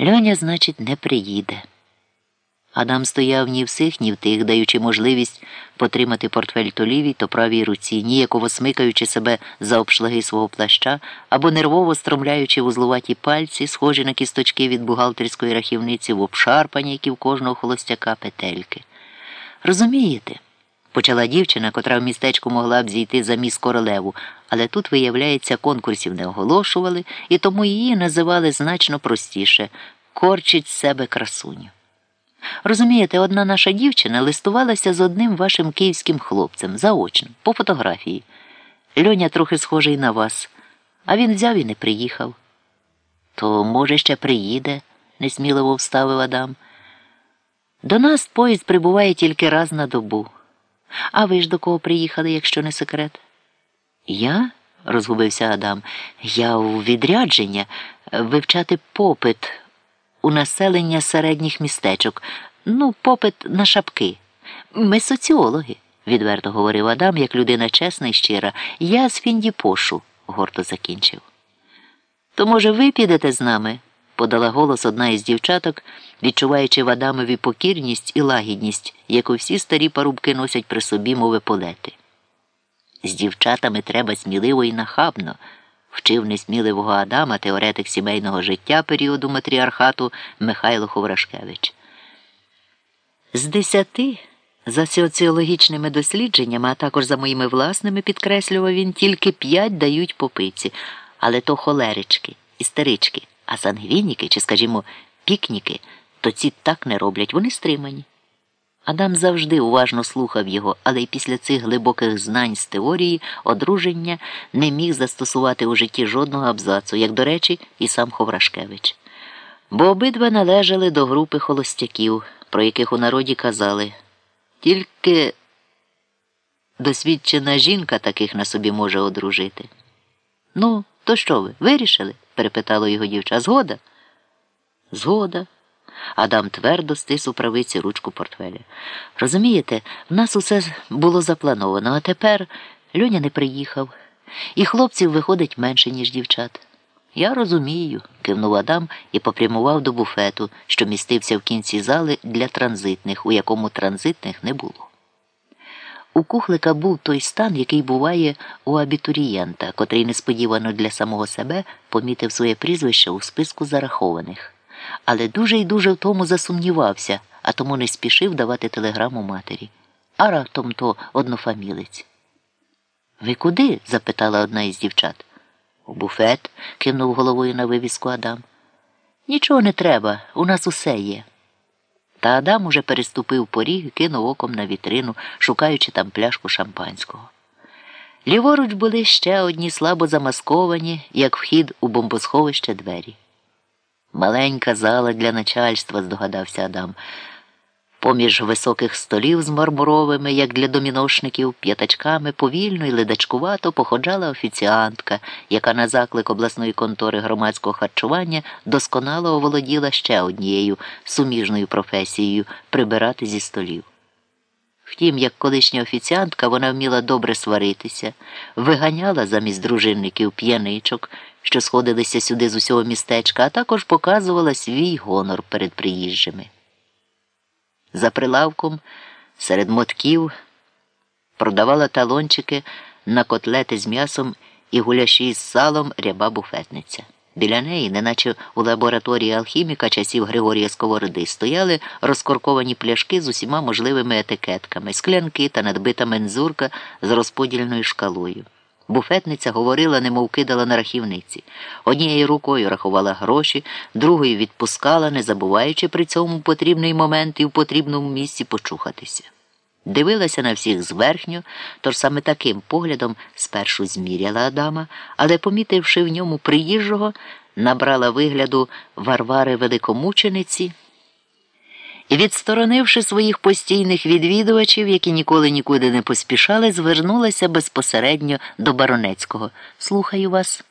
Льоня, значить, не приїде. Адам стояв ні в сих, ні в тих, даючи можливість потримати портфель то лівій, то правій руці, ніяково смикаючи себе за обшлаги свого плаща або нервово стромляючи вузлуваті пальці, схожі на кісточки від бухгалтерської рахівниці в обшарпані, які в кожного холостяка петельки. Розумієте? Почала дівчина, котра в містечку могла б зійти за міс королеву, але тут, виявляється, конкурсів не оголошували, і тому її називали значно простіше корчить себе красуню. Розумієте, одна наша дівчина листувалася з одним вашим київським хлопцем заочно, по фотографії. Льоня трохи схожий на вас, а він взяв і не приїхав. То, може, ще приїде, несміливо вставив Адам. До нас поїзд прибуває тільки раз на добу. А ви ж до кого приїхали, якщо не секрет? Я? розгубився Адам. Я у відрядження вивчати попит у населення середніх містечок. Ну, попит на шапки. Ми соціологи, відверто говорив Адам, як людина чесна і щира. Я з Фіндіпошу, гордо закінчив. То, може, ви підете з нами? подала голос одна із дівчаток, відчуваючи в Адамові покірність і лагідність, яку всі старі парубки носять при собі, мови полети. З дівчатами треба сміливо і нахабно, вчив несміливого Адама теоретик сімейного життя періоду матріархату Михайло Ховрашкевич. З десяти, за соціологічними дослідженнями, а також за моїми власними, підкреслював він, тільки п'ять дають попиці, але то холерички, істерички. А сангвініки чи, скажімо, пікніки, то ці так не роблять, вони стримані. Адам завжди уважно слухав його, але й після цих глибоких знань з теорії одруження не міг застосувати у житті жодного абзацу, як, до речі, і сам Ховрашкевич. Бо обидва належали до групи холостяків, про яких у народі казали. Тільки досвідчена жінка таких на собі може одружити. Ну, то що ви, вирішили? перепитало його дівча. Згода? Згода. Адам твердо стис у правиці ручку портфеля. Розумієте, в нас усе було заплановано, а тепер Льоня не приїхав, і хлопців виходить менше, ніж дівчат. Я розумію, кивнув Адам і попрямував до буфету, що містився в кінці зали для транзитних, у якому транзитних не було. У кухлика був той стан, який буває у абітурієнта, котрий несподівано для самого себе помітив своє прізвище у списку зарахованих, але дуже й дуже в тому засумнівався, а тому не спішив давати телеграму матері. А раптом то однофамілець. Ви куди? запитала одна із дівчат. У буфет, кинув головою на вивіску Адам. Нічого не треба, у нас усе є. Та Адам уже переступив поріг і кинув оком на вітрину, шукаючи там пляшку шампанського. Ліворуч були ще одні слабо замасковані, як вхід у бомбосховище двері. Маленька зала для начальства, здогадався Адам. Поміж високих столів з мармуровими, як для доміношників, п'ятачками повільно і ледачкувато походжала офіціантка, яка на заклик обласної контори громадського харчування досконало оволоділа ще однією суміжною професією прибирати зі столів. Втім, як колишня офіціантка, вона вміла добре сваритися, виганяла замість дружинників п'яничок, що сходилися сюди з усього містечка, а також показувала свій гонор перед приїжджими. За прилавком серед мотків продавала талончики на котлети з м'ясом і гуляші з салом ряба буфетниця. Біля неї, неначе у лабораторії алхіміка часів Григорія Сковороди, стояли розкорковані пляшки з усіма можливими етикетками, склянки та надбита мензурка з розподільною шкалою. Буфетниця говорила, немов кидала на рахівниці. Однією рукою рахувала гроші, другою відпускала, не забуваючи при цьому потрібний момент і в потрібному місці почухатися. Дивилася на всіх зверхньо, тож саме таким поглядом спершу зміряла Адама, але, помітивши в ньому приїжджого, набрала вигляду Варвари Великомучениці. І, відсторонивши своїх постійних відвідувачів, які ніколи нікуди не поспішали, звернулася безпосередньо до Баронецького. Слухаю вас.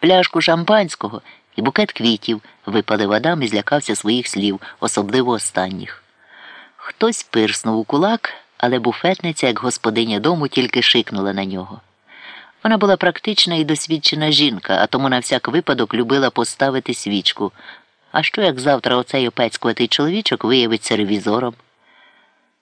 Пляшку шампанського і букет квітів, випалив Адам і злякався своїх слів, особливо останніх. Хтось пирснув у кулак, але буфетниця, як господиня дому, тільки шикнула на нього. Вона була практична і досвідчена жінка, а тому на всяк випадок любила поставити свічку. А що як завтра оцей опецькуватий чоловічок виявиться ревізором?